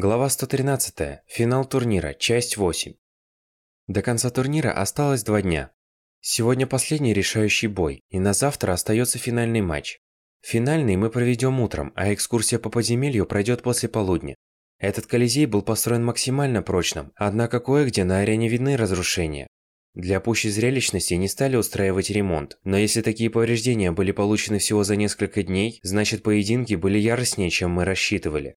Глава 113. Финал турнира. Часть 8. До конца турнира осталось два дня. Сегодня последний решающий бой, и на завтра остается финальный матч. Финальный мы проведем утром, а экскурсия по подземелью пройдет после полудня. Этот Колизей был построен максимально прочным, однако кое-где на арене видны разрушения. Для пущей зрелищности не стали устраивать ремонт, но если такие повреждения были получены всего за несколько дней, значит поединки были яростнее, чем мы рассчитывали.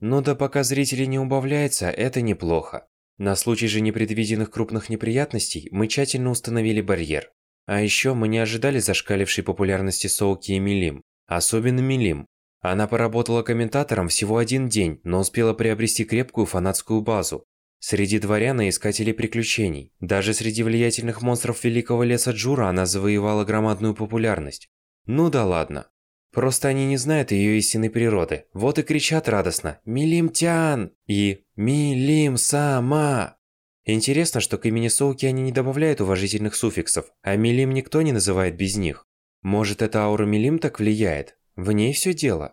Но да пока зрители не убавляется, это неплохо. На случай же непредвиденных крупных неприятностей мы тщательно установили барьер. А еще мы не ожидали зашкалившей популярности Соуки и Милим. Особенно Милим. Она поработала комментатором всего один день, но успела приобрести крепкую фанатскую базу. Среди дворян и искателей приключений. Даже среди влиятельных монстров Великого Леса Джура она завоевала громадную популярность. Ну да ладно. Просто они не знают ее истинной природы. Вот и кричат радостно «Милимтян!» и «Милим-сама!». Интересно, что к имени Соуки они не добавляют уважительных суффиксов, а Милим никто не называет без них. Может, эта аура Милим так влияет? В ней все дело.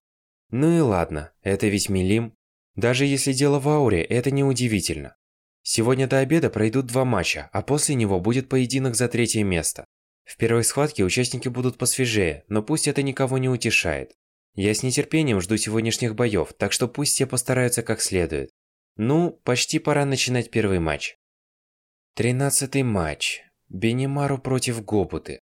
Ну и ладно, это ведь Милим. Даже если дело в ауре, это не удивительно. Сегодня до обеда пройдут два матча, а после него будет поединок за третье место. В первой схватке участники будут посвежее, но пусть это никого не утешает. Я с нетерпением жду сегодняшних боёв, так что пусть все постараются как следует. Ну, почти пора начинать первый матч. Тринадцатый матч. Бенимару против Гобуты.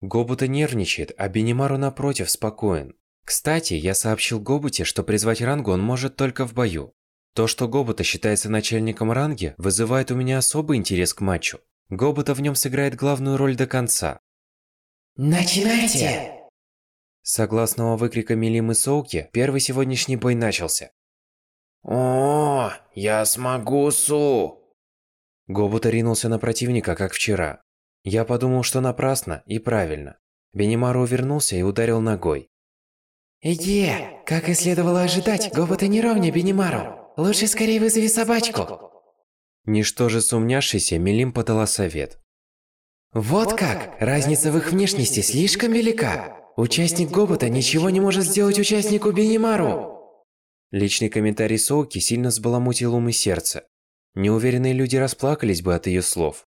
Гобута нервничает, а Бенимару напротив спокоен. Кстати, я сообщил Гобуте, что призвать рангу он может только в бою. То, что Гобута считается начальником ранги, вызывает у меня особый интерес к матчу. Гобута в нем сыграет главную роль до конца. Начинайте! Согласного выкрика Милимы Соуки, первый сегодняшний бой начался. О, я смогу, Су! Гобута ринулся на противника, как вчера. Я подумал, что напрасно и правильно. Бенимару увернулся и ударил ногой. Иди, как и следовало ожидать, Гобута не ровня Бенимару. Лучше скорее вызови собачку. Ничтоже сумняшися, Милим подала совет. Вот как! Разница в их внешности слишком велика. Участник Гобота ничего не может сделать участнику Бенимару. Личный комментарий Соуки сильно взбаламутил ум и сердце. Неуверенные люди расплакались бы от ее слов.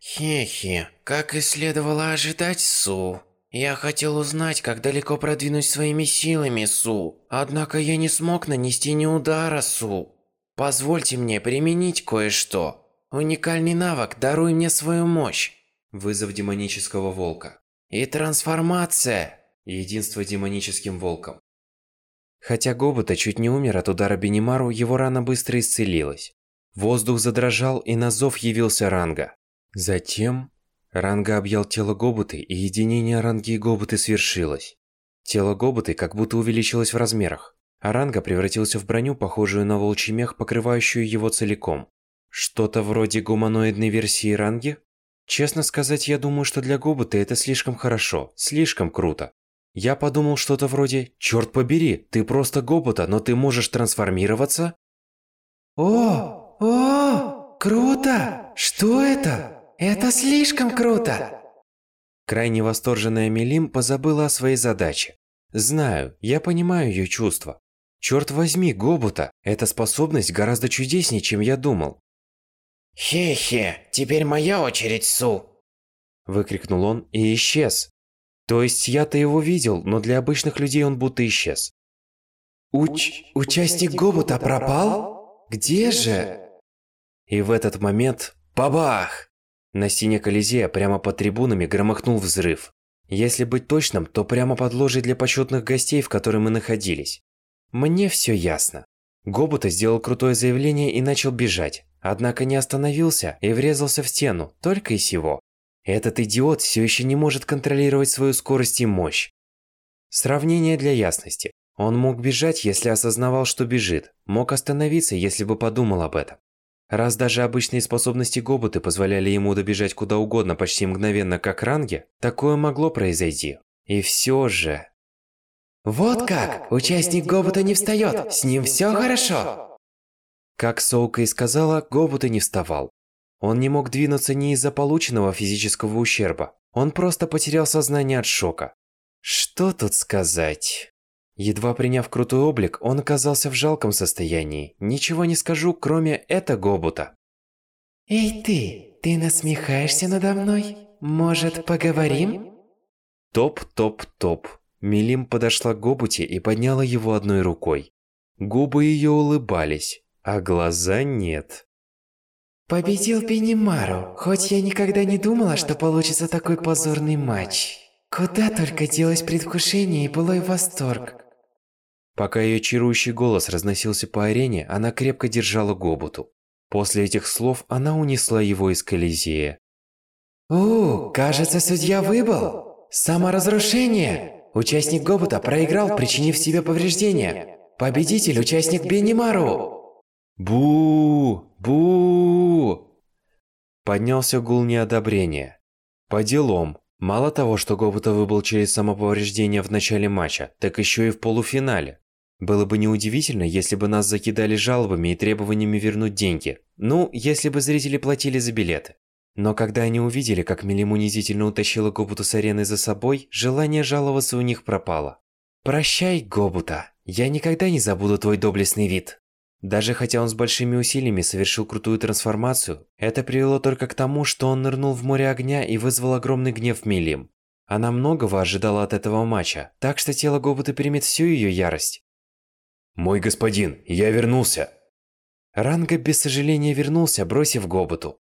Хе-хе, как и следовало ожидать, Су. Я хотел узнать, как далеко продвинусь своими силами, Су. Однако я не смог нанести ни удара, Су. Позвольте мне применить кое-что. Уникальный навык, даруй мне свою мощь. Вызов демонического волка. И трансформация. Единство демоническим волком. Хотя Гобота чуть не умер от удара Бенимару, его рана быстро исцелилась. Воздух задрожал, и на зов явился Ранга. Затем Ранга объял тело Гоботы, и единение Ранги и Гоботы свершилось. Тело Гоботы как будто увеличилось в размерах. Аранга превратился в броню, похожую на волчий мех, покрывающую его целиком. Что-то вроде гуманоидной версии Ранги? Честно сказать, я думаю, что для Гобота это слишком хорошо, слишком круто. Я подумал что-то вроде «Чёрт побери, ты просто Гобота, но ты можешь трансформироваться?» О, о, круто! Что это? Это слишком круто! Крайне восторженная Мелим позабыла о своей задаче. Знаю, я понимаю ее чувства. Черт возьми, Гобута, эта способность гораздо чудеснее, чем я думал. Хе-хе, теперь моя очередь, Су. Выкрикнул он и исчез. То есть я-то его видел, но для обычных людей он будто исчез. Уч... Участник Гобута пропал? Где же? И в этот момент... Бабах! На стене Колизея прямо под трибунами громыхнул взрыв. Если быть точным, то прямо под ложей для почетных гостей, в которой мы находились. Мне все ясно. Гобута сделал крутое заявление и начал бежать, однако не остановился и врезался в стену, только и сего. Этот идиот все еще не может контролировать свою скорость и мощь. Сравнение для ясности. Он мог бежать, если осознавал, что бежит, мог остановиться, если бы подумал об этом. Раз даже обычные способности Гобуты позволяли ему добежать куда угодно почти мгновенно, как ранге, такое могло произойти. И все же... Вот как! Участник Гобута не встает! С ним все хорошо! Как Соука и сказала, Гобута не вставал. Он не мог двинуться не из-за полученного физического ущерба. Он просто потерял сознание от шока. Что тут сказать? Едва приняв крутой облик, он оказался в жалком состоянии. Ничего не скажу, кроме это Гобута. Эй ты, ты насмехаешься надо мной? Может, поговорим? Топ-топ-топ. Милим подошла к Гобуте и подняла его одной рукой. Губы ее улыбались, а глаза нет. Победил Бенимару, хоть я никогда не думала, что получится такой позорный матч. Куда только делось предвкушение и былой восторг. Пока ее чарующий голос разносился по арене, она крепко держала Гобуту. После этих слов она унесла его из Колизея. «У, кажется, судья выбыл! Саморазрушение! Участник Гобута проиграл, причинив себе повреждения. Победитель – участник Беннимару!» Бу! Бу! Поднялся гул неодобрения. По делам. Мало того, что Гобута выбыл через самоповреждение в начале матча, так еще и в полуфинале. Было бы неудивительно, если бы нас закидали жалобами и требованиями вернуть деньги. Ну, если бы зрители платили за билеты. Но когда они увидели, как Милим унизительно утащила Гобуту с арены за собой, желание жаловаться у них пропало. «Прощай, Гобута, я никогда не забуду твой доблестный вид». Даже хотя он с большими усилиями совершил крутую трансформацию, это привело только к тому, что он нырнул в море огня и вызвал огромный гнев Милим. Она многого ожидала от этого матча, так что тело Гобута примет всю ее ярость. «Мой господин, я вернулся!» Ранга без сожаления вернулся, бросив Гобуту.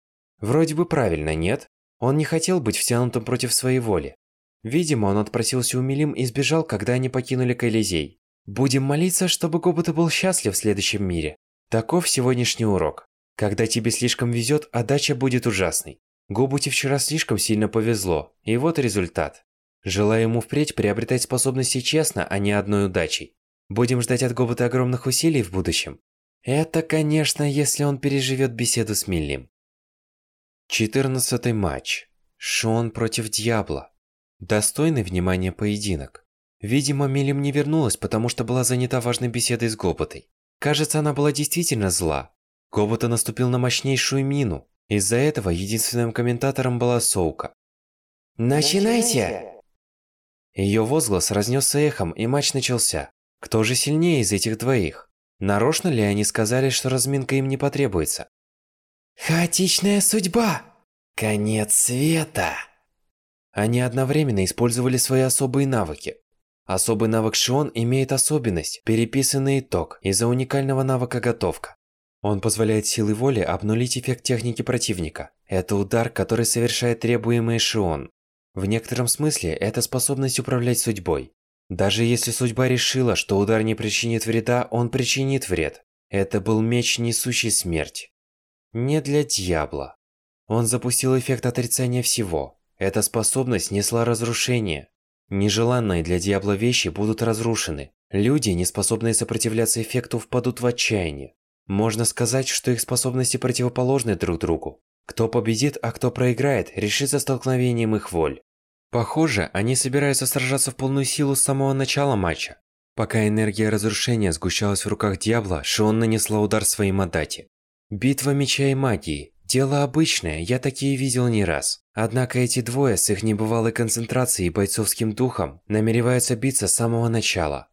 Вроде бы правильно, нет? Он не хотел быть втянутым против своей воли. Видимо, он отпросился у Милим и сбежал, когда они покинули Колизей. Будем молиться, чтобы Гобута был счастлив в следующем мире. Таков сегодняшний урок. Когда тебе слишком везет, отдача будет ужасной. Гобуте вчера слишком сильно повезло, и вот результат. Желаю ему впредь приобретать способности честно, а не одной удачей. Будем ждать от Гобота огромных усилий в будущем. Это, конечно, если он переживет беседу с Миллим. Четырнадцатый матч. Шон против Дьябла. Достойный внимания поединок. Видимо, Милим не вернулась, потому что была занята важной беседой с Гоботой. Кажется, она была действительно зла. Гобота наступил на мощнейшую мину. Из-за этого единственным комментатором была Соука. «Начинайте!» Ее возглас разнесся эхом, и матч начался. Кто же сильнее из этих двоих? Нарочно ли они сказали, что разминка им не потребуется? Хаотичная судьба! Конец света! Они одновременно использовали свои особые навыки. Особый навык Шион имеет особенность – переписанный итог из-за уникального навыка готовка. Он позволяет силой воли обнулить эффект техники противника. Это удар, который совершает требуемый Шион. В некотором смысле это способность управлять судьбой. Даже если судьба решила, что удар не причинит вреда, он причинит вред. Это был меч, несущий смерть. Не для дьявола. Он запустил эффект отрицания всего. Эта способность несла разрушение. Нежеланные для дьявола вещи будут разрушены. Люди, не способные сопротивляться эффекту, впадут в отчаяние. Можно сказать, что их способности противоположны друг другу. Кто победит, а кто проиграет, решится столкновением их воль. Похоже, они собираются сражаться в полную силу с самого начала матча. Пока энергия разрушения сгущалась в руках Дьявола, Шион нанесла удар своей Мадати. Битва меча и магии. Дело обычное, я такие видел не раз. Однако эти двое с их небывалой концентрацией и бойцовским духом намереваются биться с самого начала.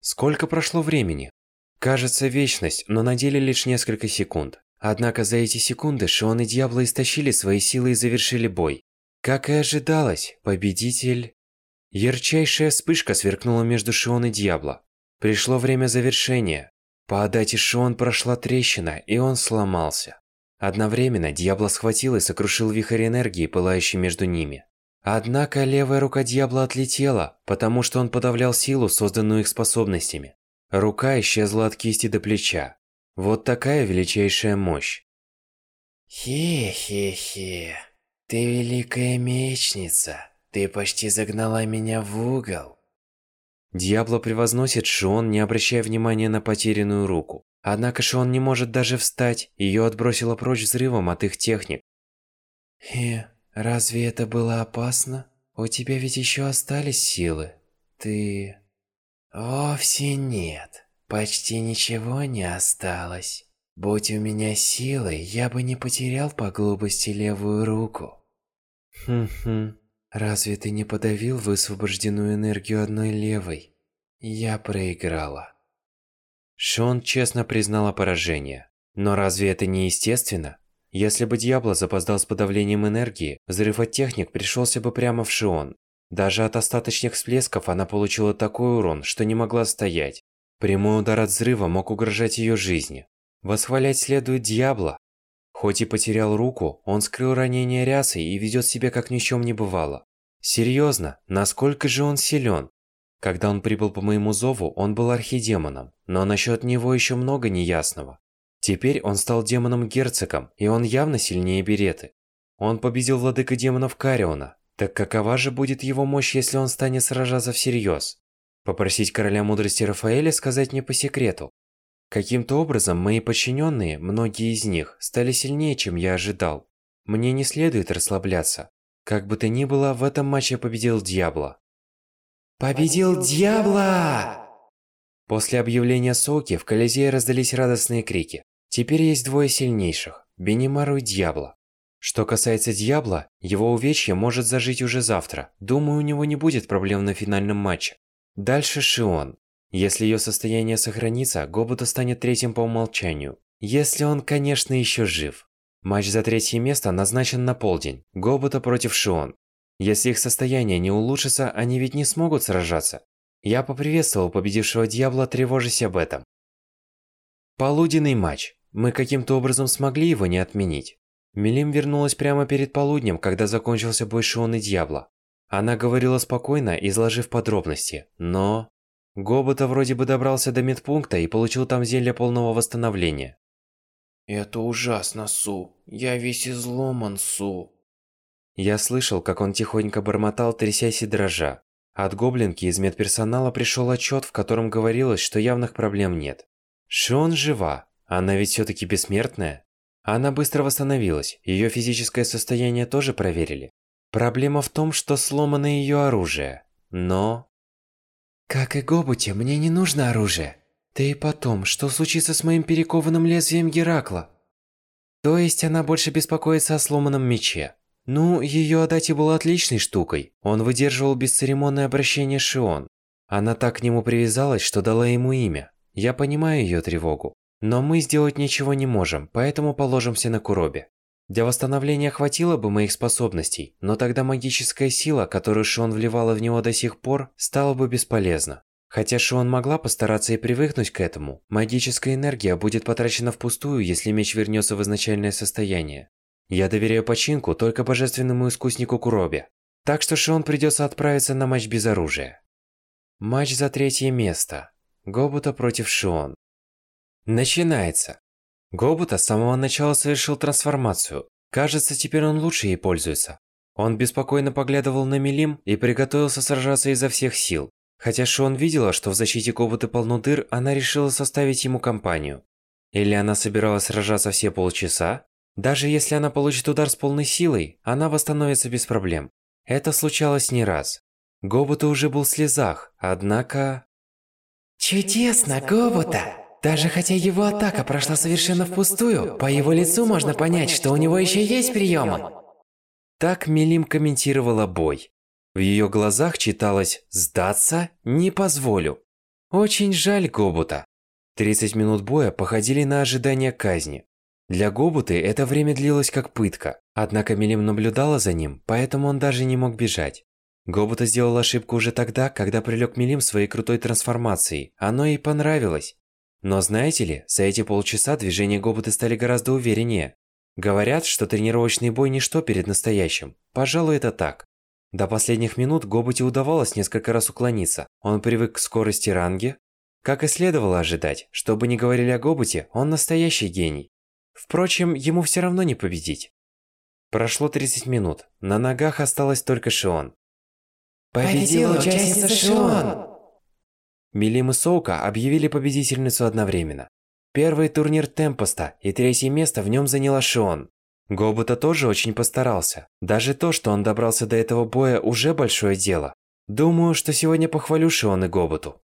Сколько прошло времени? Кажется, вечность, но на деле лишь несколько секунд. Однако за эти секунды Шион и Дьявола истощили свои силы и завершили бой. Как и ожидалось, победитель... Ярчайшая вспышка сверкнула между Шион и Дьябло. Пришло время завершения. По Адате Шион прошла трещина, и он сломался. Одновременно Дьябло схватил и сокрушил вихрь энергии, пылающий между ними. Однако левая рука Дьябла отлетела, потому что он подавлял силу, созданную их способностями. Рука исчезла от кисти до плеча. Вот такая величайшая мощь. Хе-хе-хе. Ты великая мечница. Ты почти загнала меня в угол. Дьябло превозносит Шион, не обращая внимания на потерянную руку. Однако Шион не может даже встать, ее отбросило прочь взрывом от их техник. Хе, разве это было опасно? У тебя ведь еще остались силы. Ты... Вовсе нет. Почти ничего не осталось. Будь у меня силы, я бы не потерял по глупости левую руку. Хм-хм. Разве ты не подавил высвобожденную энергию одной левой? Я проиграла. Шон честно признала поражение. Но разве это не естественно? Если бы Дьябло запоздал с подавлением энергии, взрыв от техник пришелся бы прямо в Шион. Даже от остаточных всплесков она получила такой урон, что не могла стоять. Прямой удар от взрыва мог угрожать ее жизни. Восхвалять следует Дьябло. Хоть и потерял руку, он скрыл ранение рясой и ведет себя как ни в чем не бывало. Серьезно, насколько же он силен? Когда он прибыл по моему зову, он был архидемоном, но насчет него еще много неясного. Теперь он стал демоном-герцогом, и он явно сильнее Береты. Он победил владыка демонов Кариона. Так какова же будет его мощь, если он станет сражаться всерьез? Попросить короля мудрости Рафаэля сказать мне по секрету. Каким-то образом мои подчиненные, многие из них, стали сильнее, чем я ожидал. Мне не следует расслабляться. Как бы то ни было, в этом матче победил Дьябло. Победил Дьябло! После объявления Соки в Колизее раздались радостные крики. Теперь есть двое сильнейших – Бенимару и Дьябло. Что касается Дьябло, его увечье может зажить уже завтра. Думаю, у него не будет проблем на финальном матче. Дальше Шион. Если ее состояние сохранится, Гобута станет третьим по умолчанию. Если он, конечно, еще жив. Матч за третье место назначен на полдень. Гобута против Шион. Если их состояние не улучшится, они ведь не смогут сражаться. Я поприветствовал победившего Дьявола, тревожась об этом. Полуденный матч. Мы каким-то образом смогли его не отменить. Мелим вернулась прямо перед полуднем, когда закончился бой Шион и Дьявола. Она говорила спокойно, изложив подробности, но... Гобота вроде бы добрался до медпункта и получил там зелье полного восстановления. Это ужасно, Су. Я весь изломан, Су. Я слышал, как он тихонько бормотал, трясясь и дрожа. От гоблинки из медперсонала пришел отчет, в котором говорилось, что явных проблем нет. Шион жива, она ведь все-таки бессмертная. Она быстро восстановилась, ее физическое состояние тоже проверили. Проблема в том, что сломано ее оружие. Но... Как и Гобуте, мне не нужно оружие. Да и потом, что случится с моим перекованным лезвием Геракла? То есть она больше беспокоится о сломанном мече. Ну, ее Адати была отличной штукой. Он выдерживал бесцеремонное обращение Шион. Она так к нему привязалась, что дала ему имя. Я понимаю ее тревогу. Но мы сделать ничего не можем, поэтому положимся на Куробе. Для восстановления хватило бы моих способностей, но тогда магическая сила, которую Шион вливала в него до сих пор, стала бы бесполезна. Хотя Шион могла постараться и привыкнуть к этому, магическая энергия будет потрачена впустую, если меч вернется в изначальное состояние. Я доверяю починку только божественному искуснику Куробе. Так что Шион придется отправиться на матч без оружия. Матч за третье место. Гобута против Шион. Начинается. Гобута с самого начала совершил трансформацию. Кажется, теперь он лучше ей пользуется. Он беспокойно поглядывал на Милим и приготовился сражаться изо всех сил. Хотя Шион видела, что в защите Гобуты полно дыр, она решила составить ему компанию. Или она собиралась сражаться все полчаса, даже если она получит удар с полной силой, она восстановится без проблем. Это случалось не раз. Гобута уже был в слезах, однако... Чудесно, Гобута! Даже хотя его атака прошла совершенно впустую, по его лицу можно понять, что у него еще есть приемы. Так Мелим комментировала бой. В ее глазах читалось «Сдаться? Не позволю». Очень жаль Гобута. 30 минут боя походили на ожидание казни. Для Гобуты это время длилось как пытка, однако Милим наблюдала за ним, поэтому он даже не мог бежать. Гобута сделал ошибку уже тогда, когда прилег Милим своей крутой трансформацией, оно ей понравилось. Но знаете ли, за эти полчаса движения Гобуты стали гораздо увереннее. Говорят, что тренировочный бой ничто перед настоящим. Пожалуй, это так. До последних минут Гобуте удавалось несколько раз уклониться. Он привык к скорости ранги. Как и следовало ожидать, что бы ни говорили о Гобуте, он настоящий гений. Впрочем, ему все равно не победить. Прошло 30 минут. На ногах осталась только Шион. Победила участница Шион! Милим и объявили победительницу одновременно. Первый турнир Темпоста и третье место в нем заняла Шион. Гобута тоже очень постарался. Даже то, что он добрался до этого боя, уже большое дело. Думаю, что сегодня похвалю Шион и Гобуту.